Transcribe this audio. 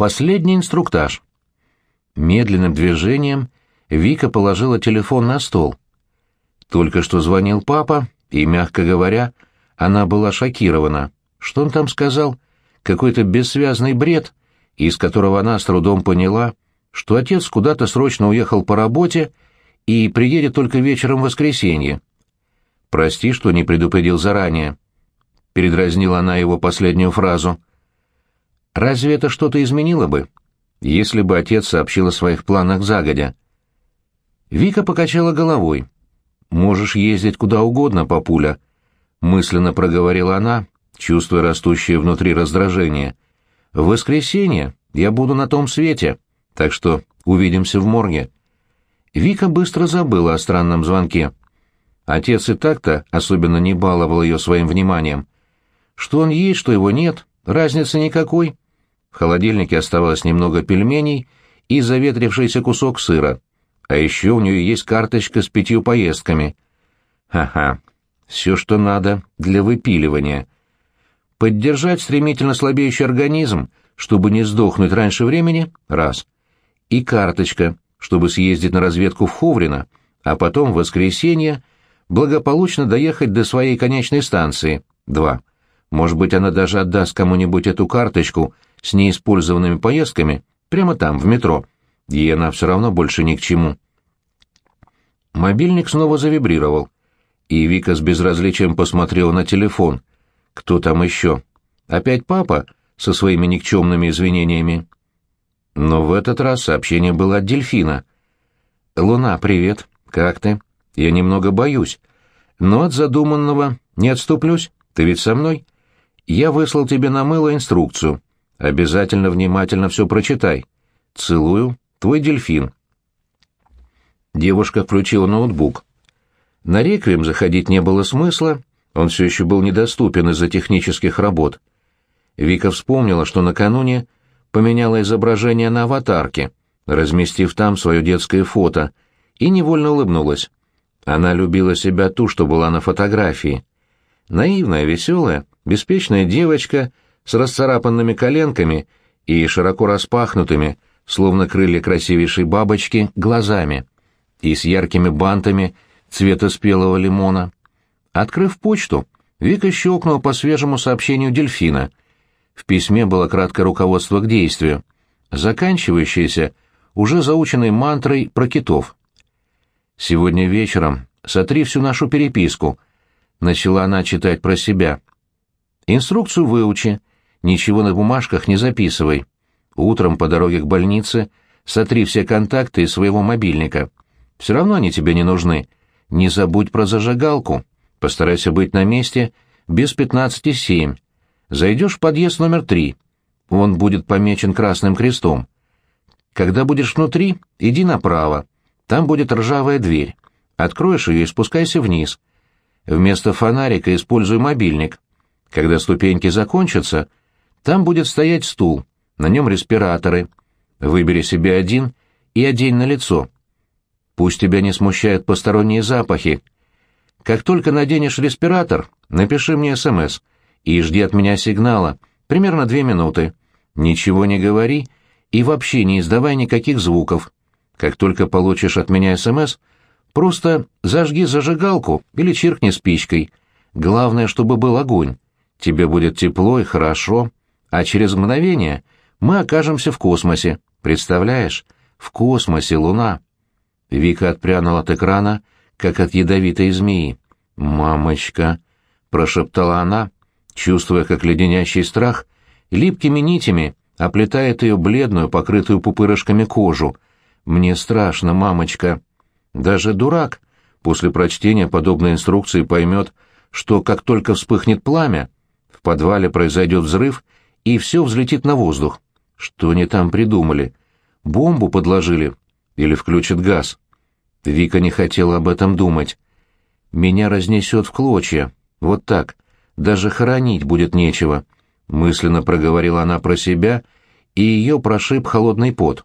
Последний инструктаж. Медленным движением Вика положила телефон на стол. Только что звонил папа, и, мягко говоря, она была шокирована. Что он там сказал? Какой-то бессвязный бред, из которого она с трудом поняла, что отец куда-то срочно уехал по работе и приедет только вечером в воскресенье. «Прости, что не предупредил заранее», — передразнила она его последнюю фразу. «Разве это что-то изменило бы, если бы отец сообщил о своих планах загодя?» Вика покачала головой. «Можешь ездить куда угодно, папуля», — мысленно проговорила она, чувствуя растущее внутри раздражение. «В воскресенье я буду на том свете, так что увидимся в морге». Вика быстро забыла о странном звонке. Отец и так-то особенно не баловал ее своим вниманием. Что он есть, что его нет, разницы никакой. В холодильнике оставалось немного пельменей и заветрившийся кусок сыра. А еще у нее есть карточка с пятью поездками. Ха-ха, все, что надо для выпиливания. Поддержать стремительно слабеющий организм, чтобы не сдохнуть раньше времени — раз. И карточка, чтобы съездить на разведку в Ховрино, а потом в воскресенье благополучно доехать до своей конечной станции. Два. Может быть, она даже отдаст кому-нибудь эту карточку с неиспользованными поездками прямо там, в метро. Ей она все равно больше ни к чему. Мобильник снова завибрировал, и Вика с безразличием посмотрела на телефон. Кто там еще? Опять папа со своими никчемными извинениями? Но в этот раз сообщение было от дельфина. «Луна, привет. Как ты?» Я немного боюсь. Но от задуманного не отступлюсь. Ты ведь со мной? Я выслал тебе на мыло инструкцию. Обязательно внимательно все прочитай. Целую. Твой дельфин. Девушка включила ноутбук. На реквием заходить не было смысла, он все еще был недоступен из-за технических работ. Вика вспомнила, что накануне поменяла изображение на аватарке, разместив там свое детское фото, и невольно улыбнулась. Она любила себя ту, что была на фотографии. Наивная, веселая, беспечная девочка с расцарапанными коленками и широко распахнутыми, словно крылья красивейшей бабочки, глазами, и с яркими бантами цвета спелого лимона. Открыв почту, Вика щелкнула по свежему сообщению дельфина. В письме было краткое руководство к действию, заканчивающееся уже заученной мантрой про китов. Сегодня вечером сотри всю нашу переписку. Начала она читать про себя. Инструкцию выучи, ничего на бумажках не записывай. Утром по дороге к больнице сотри все контакты из своего мобильника. Все равно они тебе не нужны. Не забудь про зажигалку. Постарайся быть на месте без пятнадцати семь. Зайдешь в подъезд номер три. Он будет помечен красным крестом. Когда будешь внутри, иди направо. Там будет ржавая дверь. Откроешь ее и спускайся вниз. Вместо фонарика используй мобильник. Когда ступеньки закончатся, там будет стоять стул, на нем респираторы. Выбери себе один и одень на лицо. Пусть тебя не смущают посторонние запахи. Как только наденешь респиратор, напиши мне СМС и жди от меня сигнала, примерно две минуты. Ничего не говори и вообще не издавай никаких звуков. Как только получишь от меня СМС, просто зажги зажигалку или чиркни спичкой. Главное, чтобы был огонь. Тебе будет тепло и хорошо, а через мгновение мы окажемся в космосе. Представляешь? В космосе, Луна. Вика отпрянула от экрана, как от ядовитой змеи. «Мамочка!» — прошептала она, чувствуя, как леденящий страх липкими нитями оплетает ее бледную, покрытую пупырышками кожу — «Мне страшно, мамочка». Даже дурак после прочтения подобной инструкции поймет, что как только вспыхнет пламя, в подвале произойдет взрыв, и все взлетит на воздух. Что они там придумали? Бомбу подложили? Или включат газ? Вика не хотела об этом думать. Меня разнесет в клочья. Вот так. Даже хоронить будет нечего. Мысленно проговорила она про себя, и ее прошиб холодный пот.